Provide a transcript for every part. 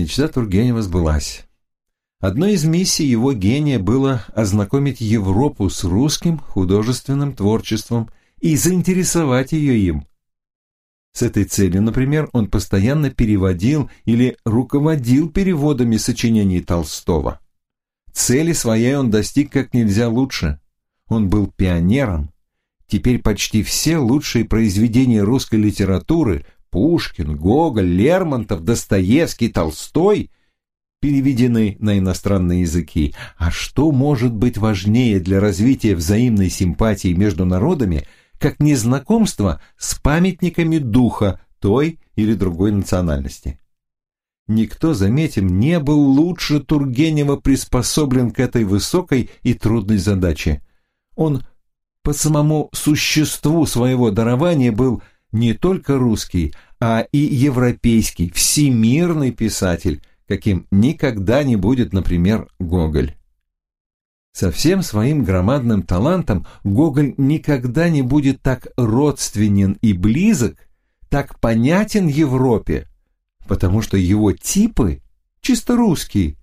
Мечта Тургенева сбылась. Одной из миссий его гения было ознакомить Европу с русским художественным творчеством и заинтересовать ее им. С этой целью, например, он постоянно переводил или руководил переводами сочинений Толстого. Цели своей он достиг как нельзя лучше. Он был пионером. Теперь почти все лучшие произведения русской литературы Пушкин, Гоголь, Лермонтов, Достоевский, Толстой переведены на иностранные языки. А что может быть важнее для развития взаимной симпатии между народами, как незнакомство с памятниками духа той или другой национальности? Никто, заметим, не был лучше Тургенева приспособлен к этой высокой и трудной задаче. Он по самому существу своего дарования был – не только русский, а и европейский, всемирный писатель, каким никогда не будет, например, Гоголь. Со всем своим громадным талантом Гоголь никогда не будет так родственен и близок, так понятен Европе, потому что его типы чисто русские,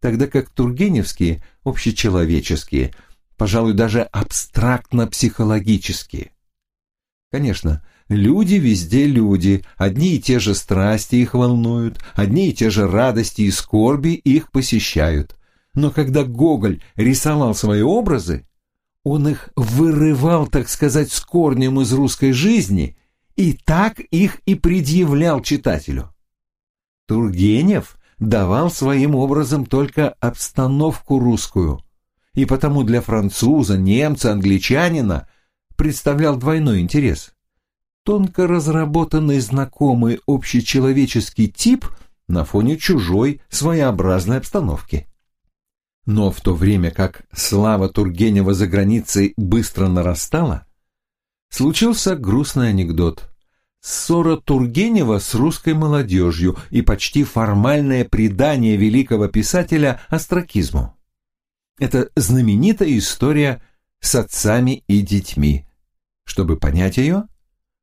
тогда как тургеневские общечеловеческие, пожалуй, даже абстрактно-психологические. Конечно, Люди везде люди, одни и те же страсти их волнуют, одни и те же радости и скорби их посещают. Но когда Гоголь рисовал свои образы, он их вырывал, так сказать, с корнем из русской жизни и так их и предъявлял читателю. Тургенев давал своим образом только обстановку русскую, и потому для француза, немца, англичанина представлял двойной интерес тонко разработанный знакомый общечеловеческий тип на фоне чужой своеобразной обстановки. Но в то время как слава Тургенева за границей быстро нарастала, случился грустный анекдот. Ссора Тургенева с русской молодежью и почти формальное предание великого писателя астракизму. Это знаменитая история с отцами и детьми. Чтобы понять ее,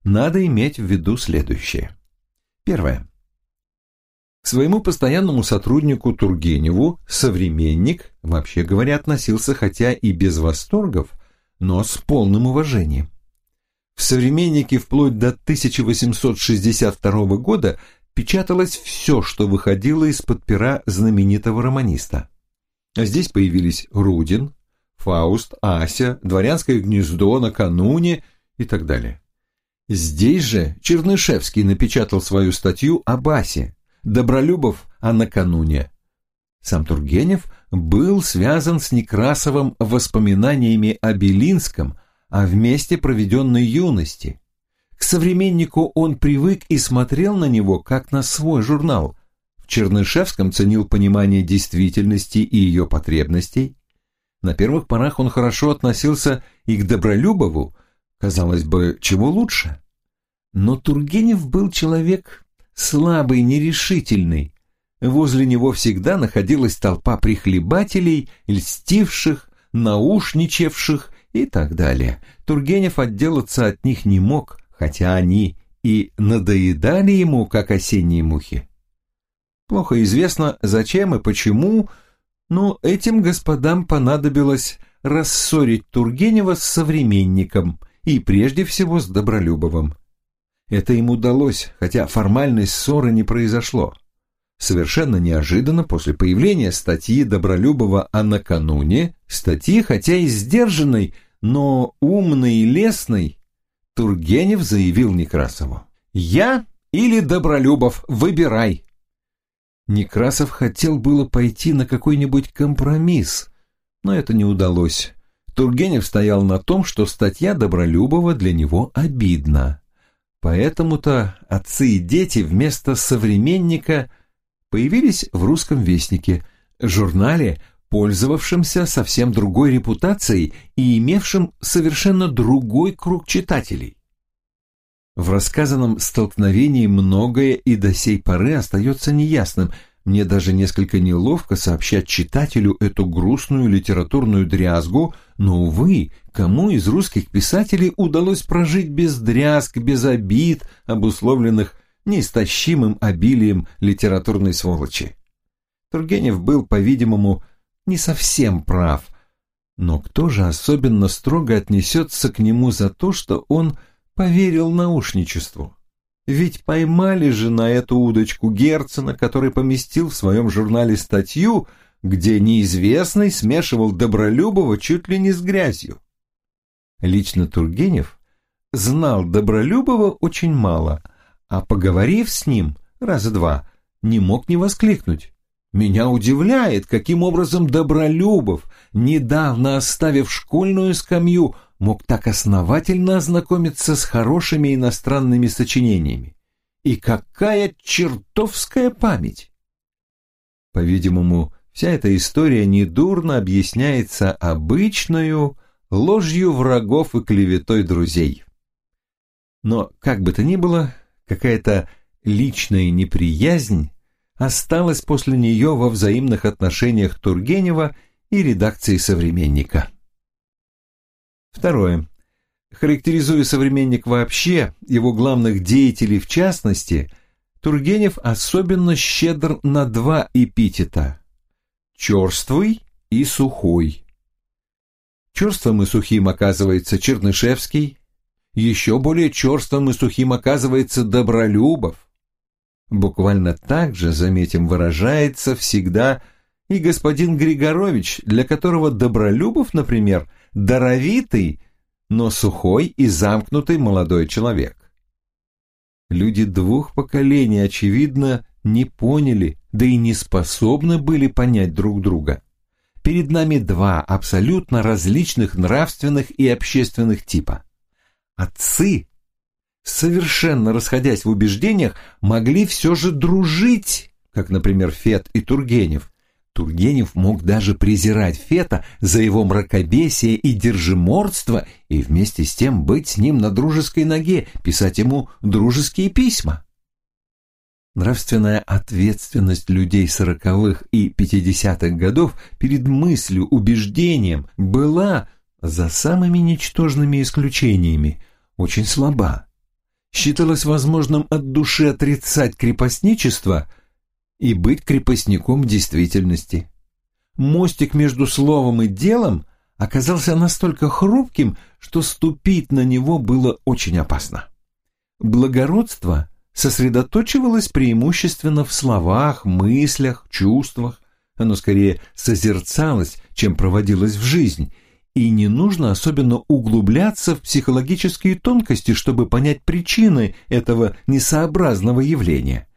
надо иметь в виду следующее. Первое. Своему постоянному сотруднику Тургеневу современник, вообще говоря, относился хотя и без восторгов, но с полным уважением. В «Современнике» вплоть до 1862 года печаталось все, что выходило из-под пера знаменитого романиста. А здесь появились Рудин, Фауст, Ася, Дворянское гнездо, Накануне и так далее. Здесь же Чернышевский напечатал свою статью о Басе, Добролюбов о накануне. Сам Тургенев был связан с Некрасовым воспоминаниями о Белинском, а вместе проведенной юности. К современнику он привык и смотрел на него, как на свой журнал. В Чернышевском ценил понимание действительности и ее потребностей. На первых порах он хорошо относился и к Добролюбову, Казалось бы, чего лучше? Но Тургенев был человек слабый, нерешительный. Возле него всегда находилась толпа прихлебателей, льстивших, наушничавших и так далее. Тургенев отделаться от них не мог, хотя они и надоедали ему, как осенние мухи. Плохо известно, зачем и почему, но этим господам понадобилось рассорить Тургенева с современником – и прежде всего с Добролюбовым. Это им удалось, хотя формальной ссоры не произошло. Совершенно неожиданно после появления статьи Добролюбова о накануне, статьи, хотя и сдержанной, но умной и лестной, Тургенев заявил Некрасову. «Я или Добролюбов, выбирай!» Некрасов хотел было пойти на какой-нибудь компромисс, но это не удалось. Тургенев стоял на том, что статья Добролюбова для него обидна. Поэтому-то отцы и дети вместо «современника» появились в «Русском вестнике», журнале, пользовавшемся совсем другой репутацией и имевшем совершенно другой круг читателей. В рассказанном столкновении многое и до сей поры остается неясным. Мне даже несколько неловко сообщать читателю эту грустную литературную дрязгу – но, увы, кому из русских писателей удалось прожить без дрязг, без обид, обусловленных неистощимым обилием литературной сволочи? Тургенев был, по-видимому, не совсем прав. Но кто же особенно строго отнесется к нему за то, что он поверил наушничеству? Ведь поймали же на эту удочку Герцена, который поместил в своем журнале статью – где неизвестный смешивал Добролюбова чуть ли не с грязью. Лично Тургенев знал Добролюбова очень мало, а поговорив с ним раза два, не мог не воскликнуть. Меня удивляет, каким образом Добролюбов, недавно оставив школьную скамью, мог так основательно ознакомиться с хорошими иностранными сочинениями. И какая чертовская память! По-видимому, Вся эта история недурно объясняется обычную ложью врагов и клеветой друзей. Но, как бы то ни было, какая-то личная неприязнь осталась после нее во взаимных отношениях Тургенева и редакции «Современника». Второе. Характеризуя «Современник» вообще, его главных деятелей в частности, Тургенев особенно щедр на два эпитета – черствый и сухой. Черствым и сухим оказывается Чернышевский, еще более черствым и сухим оказывается Добролюбов. Буквально так же, заметим, выражается всегда и господин Григорович, для которого Добролюбов, например, даровитый, но сухой и замкнутый молодой человек. Люди двух поколений, очевидно, не поняли, да и не способны были понять друг друга. Перед нами два абсолютно различных нравственных и общественных типа. Отцы, совершенно расходясь в убеждениях, могли все же дружить, как, например, Фет и Тургенев. Тургенев мог даже презирать Фета за его мракобесие и держиморство, и вместе с тем быть с ним на дружеской ноге, писать ему дружеские письма. Нравственная ответственность людей сороковых и пятидесятых годов перед мыслью, убеждением была, за самыми ничтожными исключениями, очень слаба. Считалось возможным от души отрицать крепостничество и быть крепостником действительности. Мостик между словом и делом оказался настолько хрупким, что ступить на него было очень опасно. Благородство – сосредоточивалась преимущественно в словах, мыслях, чувствах. Оно скорее созерцалось, чем проводилось в жизнь, и не нужно особенно углубляться в психологические тонкости, чтобы понять причины этого несообразного явления.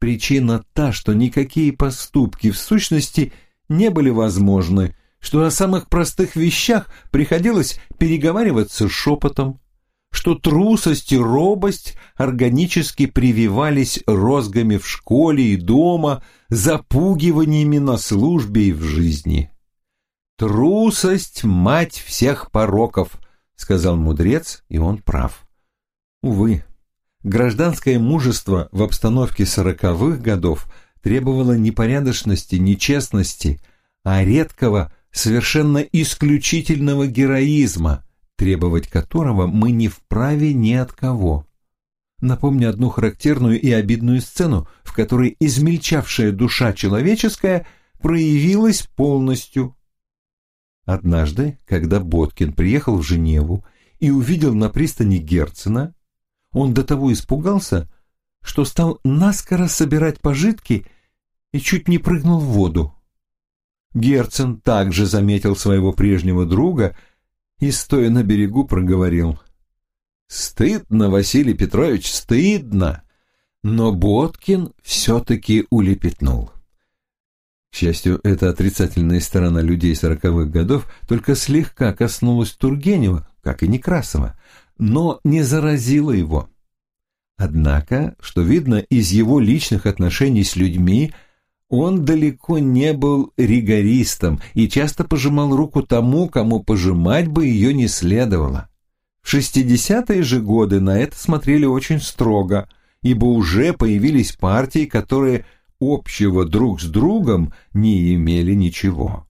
Причина та, что никакие поступки в сущности не были возможны, что о самых простых вещах приходилось переговариваться шепотом, что трусость и робость органически прививались розгами в школе и дома, запугиваниями на службе и в жизни. «Трусость — мать всех пороков», — сказал мудрец, и он прав. Увы, гражданское мужество в обстановке сороковых годов требовало не порядочности, не а редкого, совершенно исключительного героизма — требовать которого мы не вправе ни от кого. Напомню одну характерную и обидную сцену, в которой измельчавшая душа человеческая проявилась полностью. Однажды, когда Боткин приехал в Женеву и увидел на пристани Герцена, он до того испугался, что стал наскоро собирать пожитки и чуть не прыгнул в воду. Герцен также заметил своего прежнего друга – и, стоя на берегу, проговорил. «Стыдно, Василий Петрович, стыдно!» Но Боткин все-таки улепетнул. К счастью, эта отрицательная сторона людей сороковых годов только слегка коснулась Тургенева, как и Некрасова, но не заразила его. Однако, что видно из его личных отношений с людьми – он далеко не был ригористом и часто пожимал руку тому, кому пожимать бы ее не следовало. В 60-е же годы на это смотрели очень строго, ибо уже появились партии, которые общего друг с другом не имели ничего.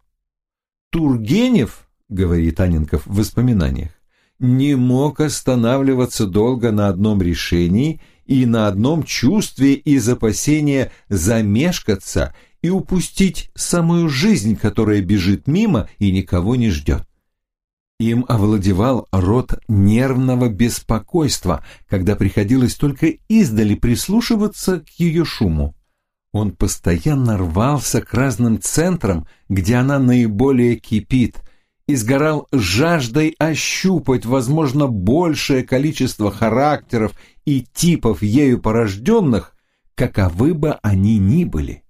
Тургенев, говорит Анинков в воспоминаниях, не мог останавливаться долго на одном решении и на одном чувстве из опасения замешкаться и упустить самую жизнь, которая бежит мимо и никого не ждет. Им овладевал род нервного беспокойства, когда приходилось только издали прислушиваться к ее шуму. Он постоянно рвался к разным центрам, где она наиболее кипит, и сгорал жаждой ощупать, возможно, большее количество характеров и типов ею порожденных, каковы бы они ни были.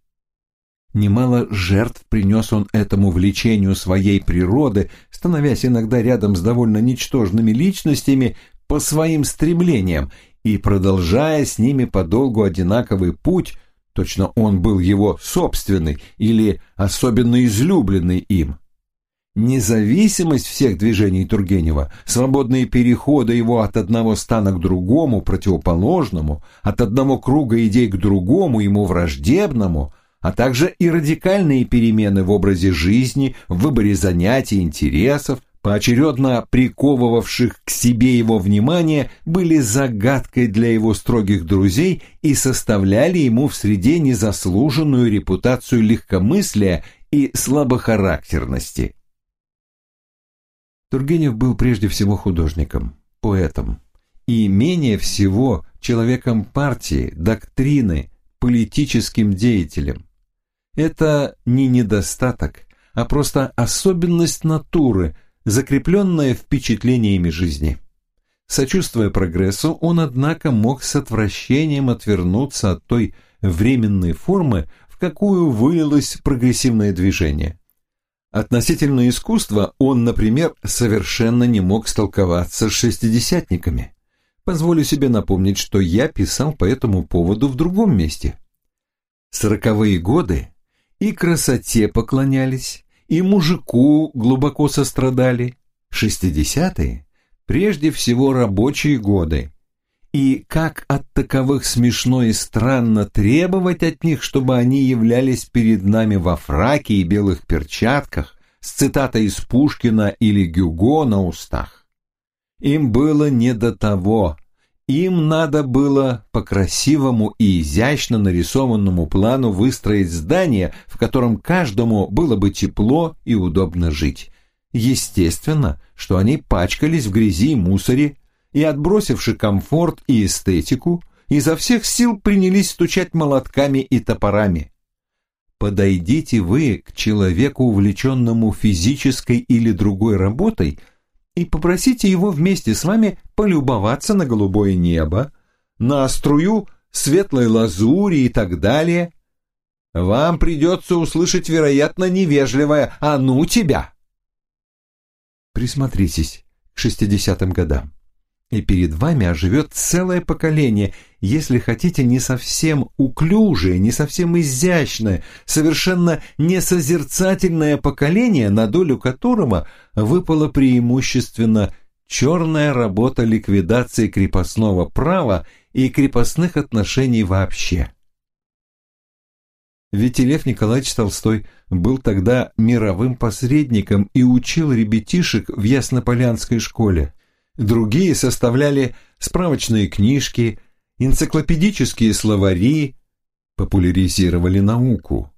Немало жертв принес он этому влечению своей природы, становясь иногда рядом с довольно ничтожными личностями по своим стремлениям и продолжая с ними подолгу одинаковый путь, точно он был его собственный или особенно излюбленный им. Независимость всех движений Тургенева, свободные переходы его от одного стана к другому, противоположному, от одного круга идей к другому, ему враждебному, а также и радикальные перемены в образе жизни, в выборе занятий, интересов, поочередно приковывавших к себе его внимание, были загадкой для его строгих друзей и составляли ему в среде незаслуженную репутацию легкомыслия и слабохарактерности – Тургенев был прежде всего художником, поэтом и менее всего человеком партии, доктрины, политическим деятелем. Это не недостаток, а просто особенность натуры, закрепленная впечатлениями жизни. Сочувствуя прогрессу, он, однако, мог с отвращением отвернуться от той временной формы, в какую вылилось прогрессивное движение. Относительно искусства он, например, совершенно не мог столковаться с шестидесятниками. Позволю себе напомнить, что я писал по этому поводу в другом месте. Сороковые годы и красоте поклонялись, и мужику глубоко сострадали. Шестидесятые – прежде всего рабочие годы, и как от таковых смешно и странно требовать от них, чтобы они являлись перед нами во фраке и белых перчатках, с цитатой из Пушкина или Гюго на устах. Им было не до того. Им надо было по красивому и изящно нарисованному плану выстроить здание, в котором каждому было бы тепло и удобно жить. Естественно, что они пачкались в грязи и мусоре, и, отбросивши комфорт и эстетику, изо всех сил принялись стучать молотками и топорами. Подойдите вы к человеку, увлеченному физической или другой работой, и попросите его вместе с вами полюбоваться на голубое небо, на струю светлой лазури и так далее. Вам придется услышать, вероятно, невежливое «А ну тебя!» Присмотритесь к шестидесятым годам и перед вами оживет целое поколение, если хотите, не совсем уклюжее, не совсем изящное, совершенно несозерцательное поколение, на долю которого выпала преимущественно черная работа ликвидации крепостного права и крепостных отношений вообще. Ведь и Лев Николаевич Толстой был тогда мировым посредником и учил ребятишек в Яснополянской школе. Другие составляли справочные книжки, энциклопедические словари, популяризировали науку.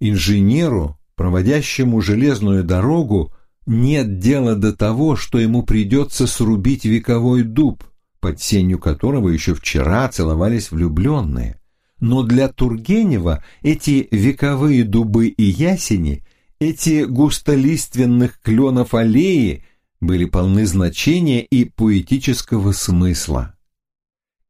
Инженеру, проводящему железную дорогу, нет дела до того, что ему придется срубить вековой дуб, под сенью которого еще вчера целовались влюбленные. Но для Тургенева эти вековые дубы и ясени, эти густолиственных кленов аллеи были полны значения и поэтического смысла.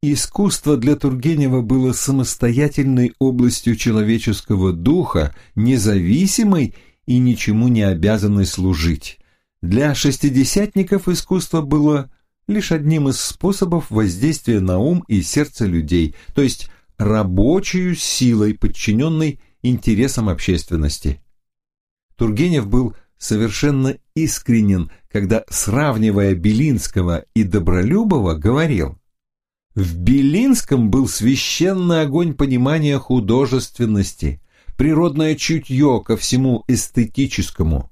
Искусство для Тургенева было самостоятельной областью человеческого духа, независимой и ничему не обязанной служить. Для шестидесятников искусство было лишь одним из способов воздействия на ум и сердце людей, то есть рабочую силой, подчиненной интересам общественности. Тургенев был совершенно искренен когда, сравнивая Белинского и Добролюбова, говорил «В Белинском был священный огонь понимания художественности, природное чутье ко всему эстетическому,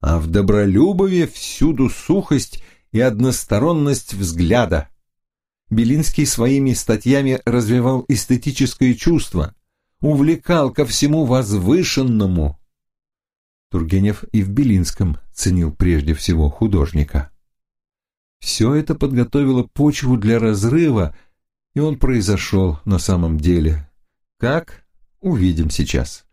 а в Добролюбове всюду сухость и односторонность взгляда». Белинский своими статьями развивал эстетическое чувство, увлекал ко всему возвышенному. Тургенев и в Белинском – ценил прежде всего художника. Все это подготовило почву для разрыва, и он произошел на самом деле. Как? Увидим сейчас.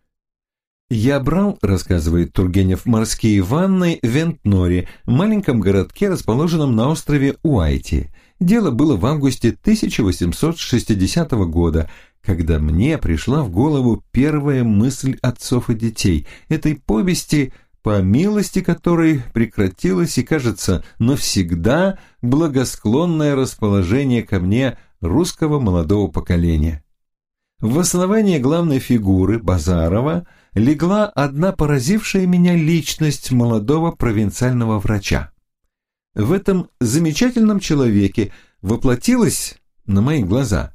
«Я брал, — рассказывает Тургенев, — морские ванны в Вентноре, маленьком городке, расположенном на острове Уайти. Дело было в августе 1860 года, когда мне пришла в голову первая мысль отцов и детей этой повести — по милости которой прекратилось и, кажется, навсегда благосклонное расположение ко мне русского молодого поколения. В основании главной фигуры Базарова легла одна поразившая меня личность молодого провинциального врача. В этом замечательном человеке воплотилось на мои глаза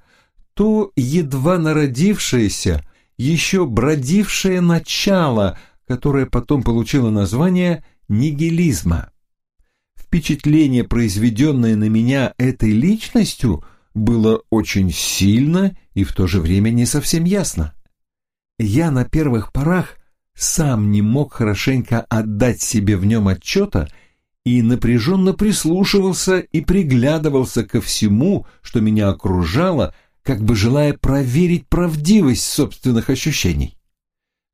то едва народившееся, еще бродившее начало – которое потом получило название нигилизма. Впечатление, произведенное на меня этой личностью, было очень сильно и в то же время не совсем ясно. Я на первых порах сам не мог хорошенько отдать себе в нем отчета и напряженно прислушивался и приглядывался ко всему, что меня окружало, как бы желая проверить правдивость собственных ощущений.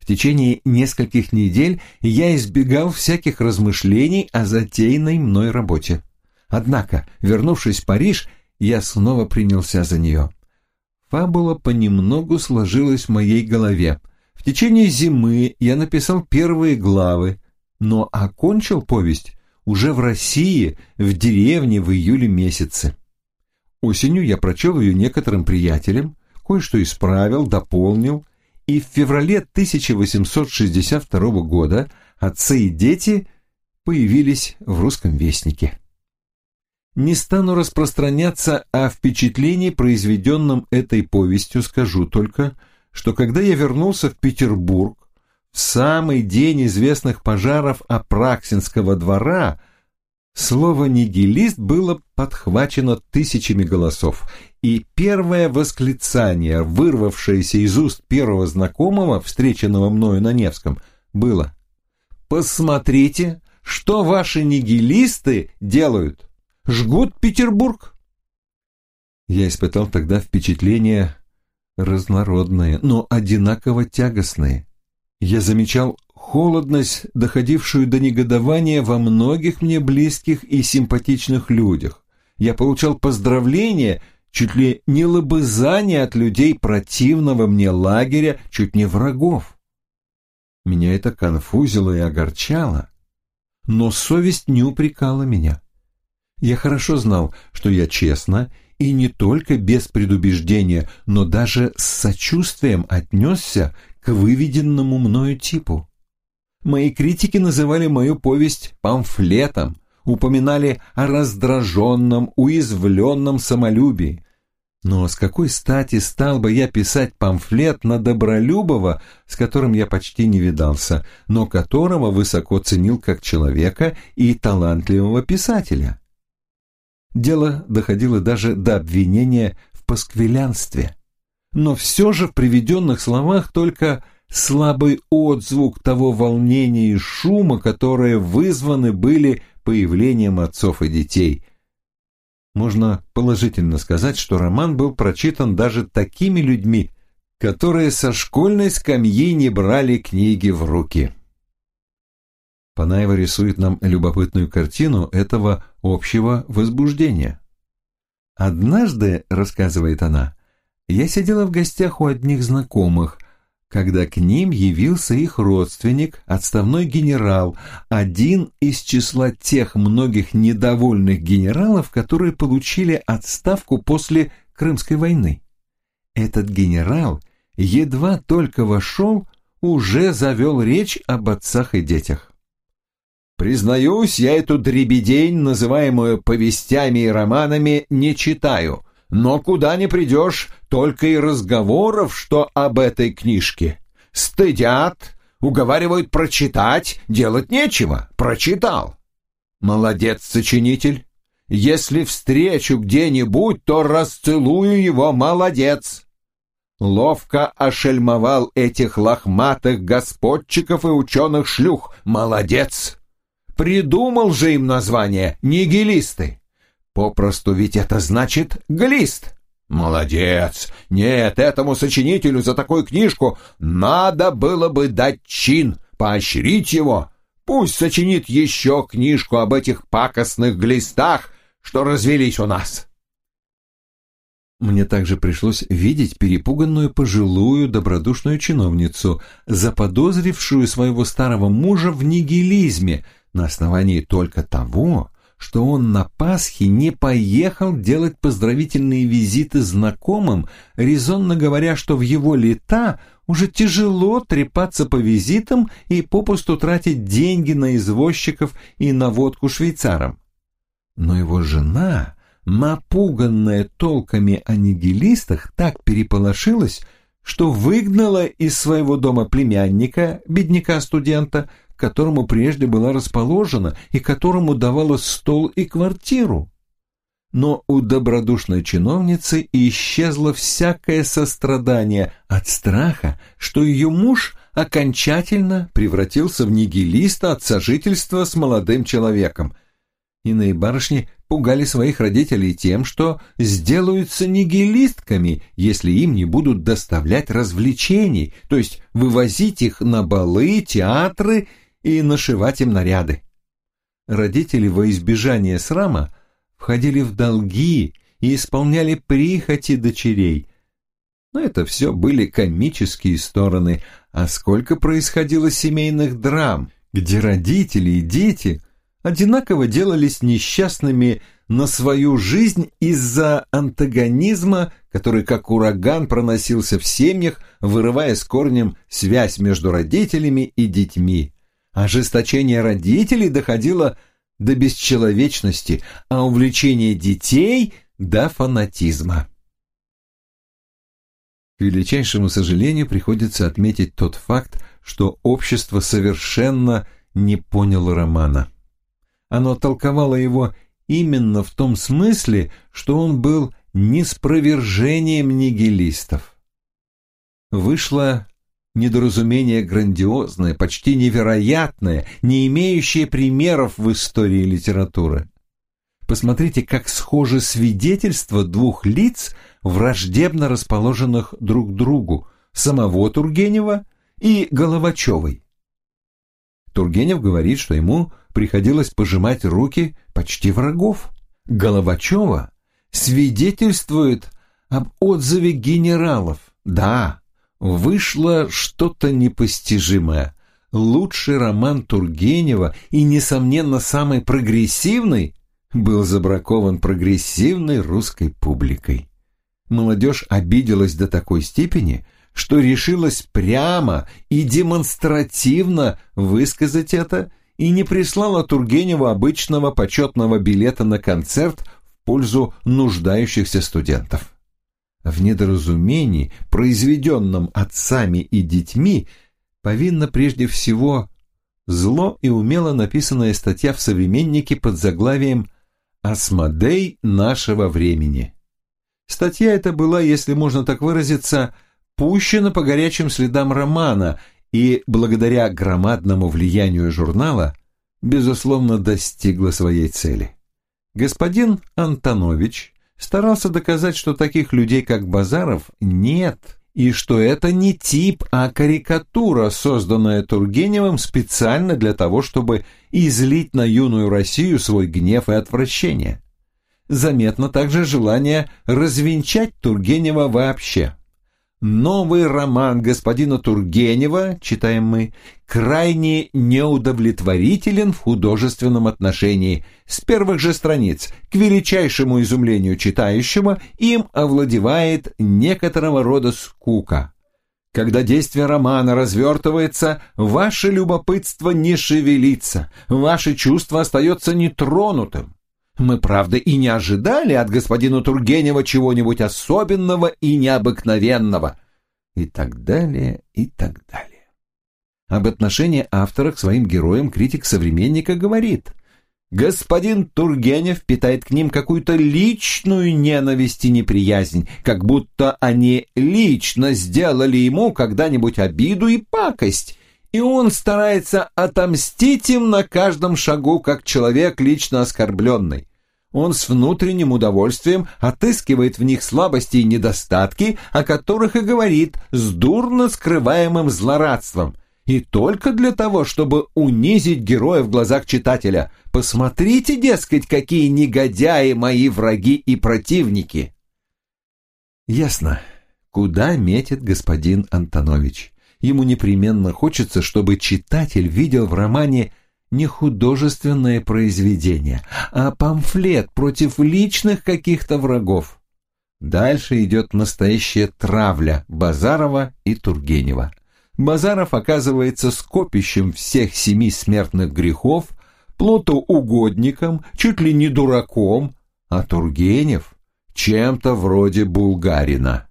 В течение нескольких недель я избегал всяких размышлений о затеянной мной работе. Однако, вернувшись в Париж, я снова принялся за нее. Фабула понемногу сложилась в моей голове. В течение зимы я написал первые главы, но окончил повесть уже в России, в деревне в июле месяце. Осенью я прочел ее некоторым приятелям, кое-что исправил, дополнил – и в феврале 1862 года отцы и дети появились в русском вестнике. Не стану распространяться о впечатлении, произведенном этой повестью, скажу только, что когда я вернулся в Петербург, в самый день известных пожаров Апраксинского двора, Слово «нигилист» было подхвачено тысячами голосов, и первое восклицание, вырвавшееся из уст первого знакомого, встреченного мною на Невском, было «Посмотрите, что ваши нигилисты делают! Жгут Петербург!» Я испытал тогда впечатления разнородные, но одинаково тягостные. Я замечал холодность, доходившую до негодования во многих мне близких и симпатичных людях. Я получал поздравления, чуть ли не лобызание от людей противного мне лагеря, чуть не врагов. Меня это конфузило и огорчало, но совесть не упрекала меня. Я хорошо знал, что я честно и не только без предубеждения, но даже с сочувствием отнесся к выведенному мною типу. Мои критики называли мою повесть памфлетом, упоминали о раздраженном, уязвленном самолюбии. Но с какой стати стал бы я писать памфлет на Добролюбова, с которым я почти не видался, но которого высоко ценил как человека и талантливого писателя? Дело доходило даже до обвинения в пасквилянстве. Но все же в приведенных словах только слабый отзвук того волнения и шума, которые вызваны были появлением отцов и детей. Можно положительно сказать, что роман был прочитан даже такими людьми, которые со школьной скамьи не брали книги в руки. Панаева рисует нам любопытную картину этого общего возбуждения. «Однажды, — рассказывает она, — я сидела в гостях у одних знакомых, когда к ним явился их родственник, отставной генерал, один из числа тех многих недовольных генералов, которые получили отставку после Крымской войны. Этот генерал едва только вошел, уже завел речь об отцах и детях. «Признаюсь, я эту дребедень, называемую повестями и романами, не читаю, но куда не придешь, только и разговоров, что об этой книжке. Стыдят, уговаривают прочитать, делать нечего, прочитал. Молодец, сочинитель. Если встречу где-нибудь, то расцелую его, молодец. Ловко ошельмовал этих лохматых господчиков и ученых-шлюх, молодец. Придумал же им название «нигилисты». Попросту ведь это значит глист. Молодец! Нет, этому сочинителю за такую книжку надо было бы дать чин, поощрить его. Пусть сочинит еще книжку об этих пакостных глистах, что развелись у нас. Мне также пришлось видеть перепуганную пожилую добродушную чиновницу, заподозрившую своего старого мужа в нигилизме на основании только того, что он на Пасхе не поехал делать поздравительные визиты знакомым, резонно говоря, что в его лета уже тяжело трепаться по визитам и попусту тратить деньги на извозчиков и на водку швейцарам. Но его жена, напуганная толками о нигилистах, так переполошилась, что выгнала из своего дома племянника, бедняка-студента, к которому прежде была расположена и которому давала стол и квартиру. Но у добродушной чиновницы исчезло всякое сострадание от страха, что ее муж окончательно превратился в нигилиста от сожительства с молодым человеком. Иные барышни пугали своих родителей тем, что сделаются нигилистками, если им не будут доставлять развлечений, то есть вывозить их на балы, театры и нашивать им наряды. Родители во избежание срама входили в долги и исполняли прихоти дочерей. Но это все были комические стороны, а сколько происходило семейных драм, где родители и дети одинаково делались несчастными на свою жизнь из-за антагонизма, который как ураган проносился в семьях, вырывая с корнем связь между родителями и детьми. Ожесточение родителей доходило до бесчеловечности, а увлечение детей – до фанатизма. К величайшему сожалению приходится отметить тот факт, что общество совершенно не поняло романа. Оно толковало его именно в том смысле, что он был неспровержением нигилистов. Вышла недоразумение грандиозное, почти невероятное, не имеющее примеров в истории литературы. Посмотрите, как схожи свидетельства двух лиц, враждебно расположенных друг другу, самого Тургенева и Головачевой. Тургенев говорит, что ему приходилось пожимать руки почти врагов. Головачева свидетельствует об отзыве генералов. Да, вышло что-то непостижимое. Лучший роман Тургенева и, несомненно, самый прогрессивный был забракован прогрессивной русской публикой. Молодежь обиделась до такой степени, что решилась прямо и демонстративно высказать это и не прислала Тургеневу обычного почетного билета на концерт в пользу нуждающихся студентов. В недоразумении, произведенном отцами и детьми, повинна прежде всего зло и умело написанная статья в «Современнике» под заглавием «Асмодей нашего времени». Статья эта была, если можно так выразиться, пущена по горячим следам романа и, благодаря громадному влиянию журнала, безусловно достигла своей цели. Господин Антонович, старался доказать, что таких людей, как Базаров, нет, и что это не тип, а карикатура, созданная Тургеневым специально для того, чтобы излить на юную Россию свой гнев и отвращение. Заметно также желание развенчать Тургенева вообще. Новый роман господина Тургенева, читаем мы, крайне неудовлетворителен в художественном отношении. С первых же страниц, к величайшему изумлению читающего, им овладевает некоторого рода скука. Когда действие романа развертывается, ваше любопытство не шевелится, ваше чувство остается нетронутым. Мы, правда, и не ожидали от господина Тургенева чего-нибудь особенного и необыкновенного. И так далее, и так далее. Об отношении автора к своим героям критик современника говорит. Господин Тургенев питает к ним какую-то личную ненависть и неприязнь, как будто они лично сделали ему когда-нибудь обиду и пакость, и он старается отомстить им на каждом шагу, как человек лично оскорбленный. Он с внутренним удовольствием отыскивает в них слабости и недостатки, о которых и говорит с дурно скрываемым злорадством. И только для того, чтобы унизить героя в глазах читателя. Посмотрите, дескать, какие негодяи мои враги и противники. Ясно, куда метит господин Антонович ему непременно хочется, чтобы читатель видел в романе не художественное произведение, а памфлет против личных каких-то врагов. Дальше идет настоящая травля Базарова и Тургенева. Базаров оказывается скопищем всех семи смертных грехов, плотоугодником, чуть ли не дураком, а Тургенев чем-то вроде булгарина.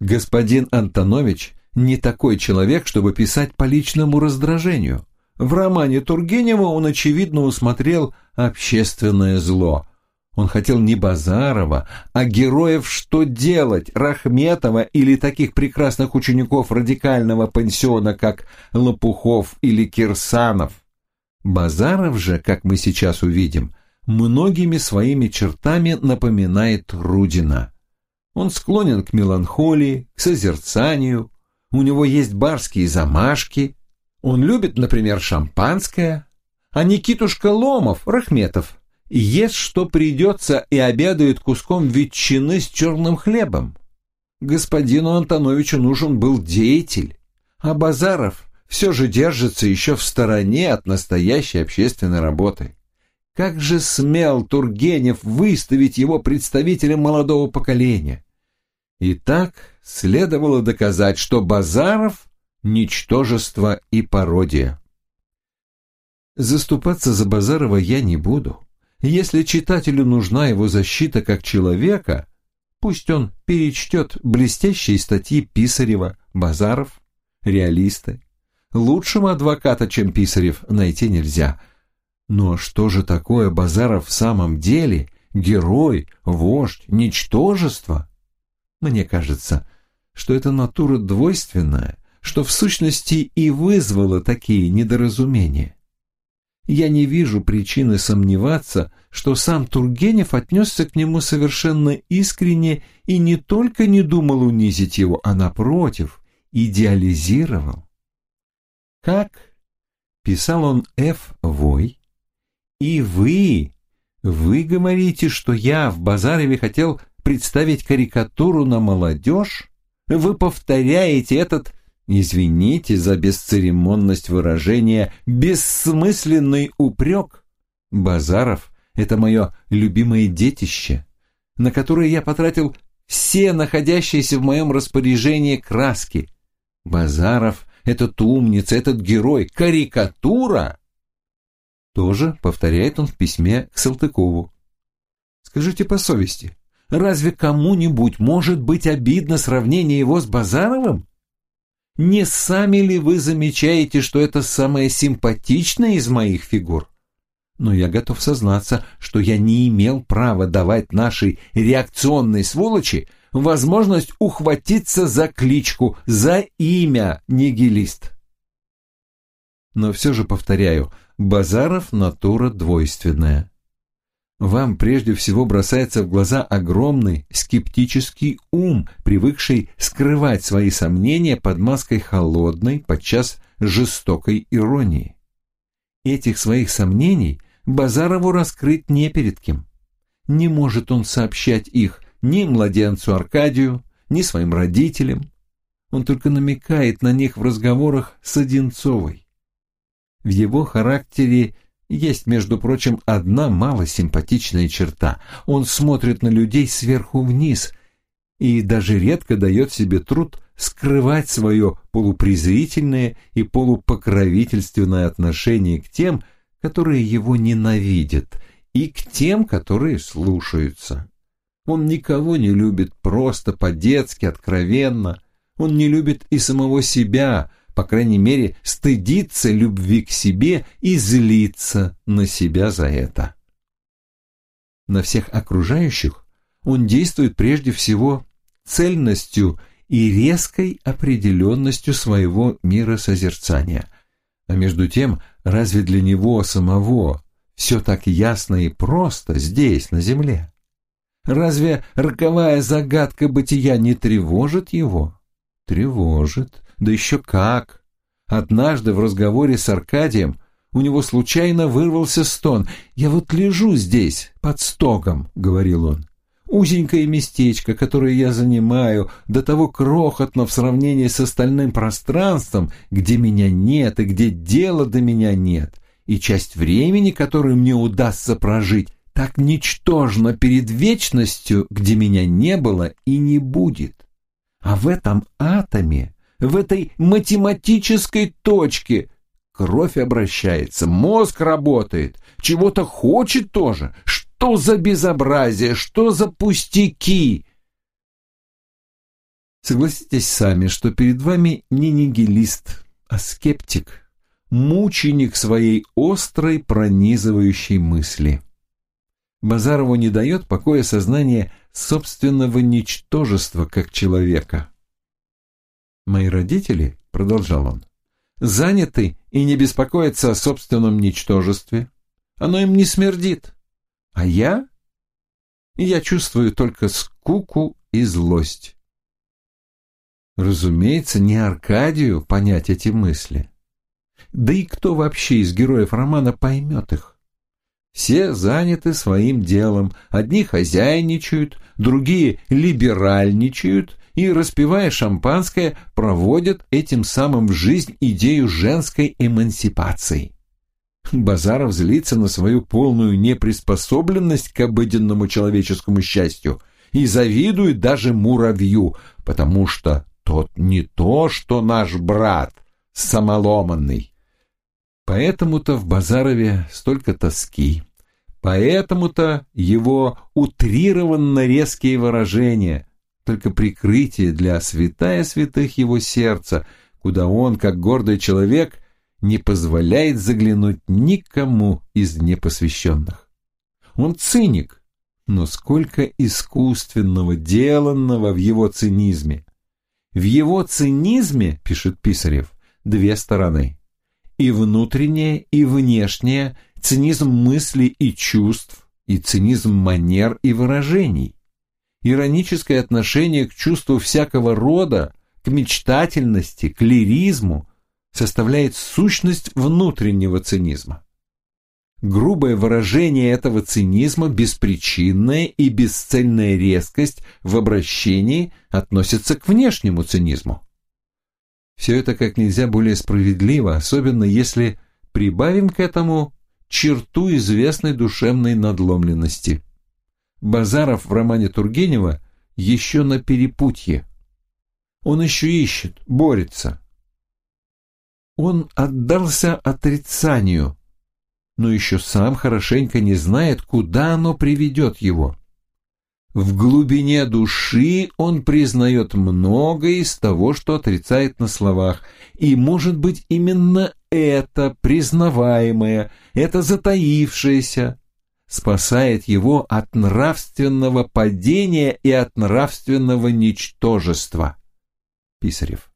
Господин Антонович не такой человек, чтобы писать по личному раздражению. В романе Тургенева он, очевидно, усмотрел общественное зло. Он хотел не Базарова, а героев «Что делать?» Рахметова или таких прекрасных учеников радикального пансиона, как Лопухов или Кирсанов. Базаров же, как мы сейчас увидим, многими своими чертами напоминает Рудина. Он склонен к меланхолии, к созерцанию, у него есть барские замашки. Он любит, например, шампанское. А Никитушка Ломов, Рахметов, ест, что придется, и обедает куском ветчины с черным хлебом. Господину Антоновичу нужен был деятель. А Базаров все же держится еще в стороне от настоящей общественной работы. Как же смел Тургенев выставить его представителем молодого поколения? Итак, следовало доказать, что Базаров – ничтожество и пародия. Заступаться за Базарова я не буду. Если читателю нужна его защита как человека, пусть он перечтет блестящие статьи Писарева, Базаров, реалисты. Лучшего адвоката, чем Писарев, найти нельзя. Но что же такое Базаров в самом деле? Герой, вождь, ничтожество – мне кажется, что эта натура двойственная, что в сущности и вызвала такие недоразумения. Я не вижу причины сомневаться, что сам Тургенев отнесся к нему совершенно искренне и не только не думал унизить его, а напротив, идеализировал. Как, писал он Ф. Вой, и вы, вы говорите, что я в Базареве хотел представить карикатуру на молодежь, вы повторяете этот, извините за бесцеремонность выражения, бессмысленный упрек. Базаров — это мое любимое детище, на которое я потратил все находящиеся в моем распоряжении краски. Базаров — этот умница, этот герой, карикатура. Тоже повторяет он в письме к Салтыкову. Скажите по совести, Разве кому-нибудь может быть обидно сравнение его с Базаровым? Не сами ли вы замечаете, что это самая симпатичная из моих фигур? Но я готов сознаться, что я не имел права давать нашей реакционной сволочи возможность ухватиться за кличку, за имя нигилист. Но все же повторяю, Базаров натура двойственная вам прежде всего бросается в глаза огромный скептический ум, привыкший скрывать свои сомнения под маской холодной, подчас жестокой иронии. Этих своих сомнений Базарову раскрыть не перед кем. Не может он сообщать их ни младенцу Аркадию, ни своим родителям. Он только намекает на них в разговорах с Одинцовой. В его характере есть, между прочим, одна малосимпатичная черта. Он смотрит на людей сверху вниз и даже редко дает себе труд скрывать свое полупрезрительное и полупокровительственное отношение к тем, которые его ненавидят, и к тем, которые слушаются. Он никого не любит просто по-детски, откровенно. Он не любит и самого себя – по крайней мере, стыдиться любви к себе и злиться на себя за это. На всех окружающих он действует прежде всего цельностью и резкой определенностью своего мира созерцания А между тем, разве для него самого все так ясно и просто здесь, на земле? Разве роковая загадка бытия не тревожит его? Тревожит, да еще как. Однажды в разговоре с Аркадием у него случайно вырвался стон. «Я вот лежу здесь, под стогом, — говорил он. «Узенькое местечко, которое я занимаю, до того крохотно в сравнении с остальным пространством, где меня нет и где дела до меня нет, и часть времени, которую мне удастся прожить, так ничтожно перед вечностью, где меня не было и не будет. А в этом атоме в этой математической точке кровь обращается, мозг работает, чего-то хочет тоже. Что за безобразие, что за пустяки? Согласитесь сами, что перед вами не нигилист, а скептик, мученик своей острой пронизывающей мысли. Базарову не дает покоя сознание собственного ничтожества как человека. Мои родители, — продолжал он, — заняты и не беспокоятся о собственном ничтожестве. Оно им не смердит. А я? Я чувствую только скуку и злость. Разумеется, не Аркадию понять эти мысли. Да и кто вообще из героев романа поймет их? Все заняты своим делом. Одни хозяйничают, другие либеральничают, и, распивая шампанское, проводят этим самым в жизнь идею женской эмансипации. Базаров злится на свою полную неприспособленность к обыденному человеческому счастью и завидует даже муравью, потому что тот не то, что наш брат, самоломанный. Поэтому-то в Базарове столько тоски, поэтому-то его утрированно резкие выражения – только прикрытие для святая святых его сердца, куда он, как гордый человек, не позволяет заглянуть никому из непосвященных. Он циник, но сколько искусственного деланного в его цинизме. В его цинизме, пишет Писарев, две стороны. И внутреннее, и внешнее, цинизм мыслей и чувств, и цинизм манер и выражений ироническое отношение к чувству всякого рода, к мечтательности, к лиризму составляет сущность внутреннего цинизма. Грубое выражение этого цинизма, беспричинная и бесцельная резкость в обращении относится к внешнему цинизму. Все это как нельзя более справедливо, особенно если прибавим к этому черту известной душевной надломленности – Базаров в романе Тургенева еще на перепутье. Он еще ищет, борется. Он отдался отрицанию, но еще сам хорошенько не знает, куда оно приведет его. В глубине души он признает многое из того, что отрицает на словах, и, может быть, именно это признаваемое, это затаившееся, спасает его от нравственного падения и от нравственного ничтожества. Писарев.